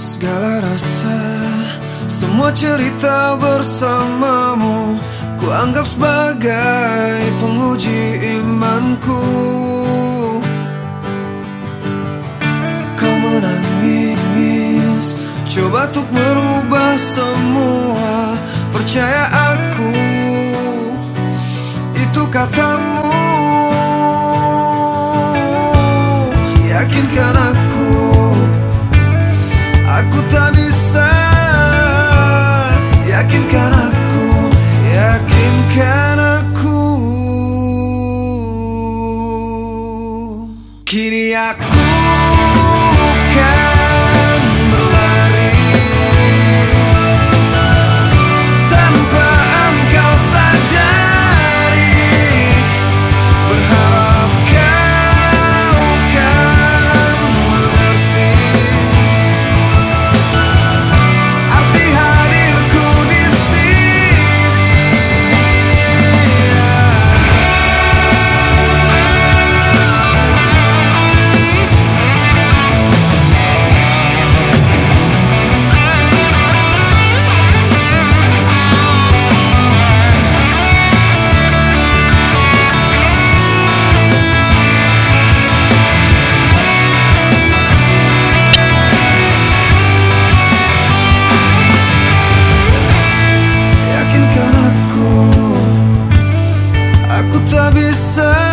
segala rasa Semua cerita bersamamu Ku anggap sebagai penguji imanku. Kau menangis Coba untuk merubah semua Percaya aku. Itu katamu aku Kini aku listen.